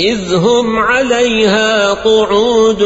إذ هم عليها قعود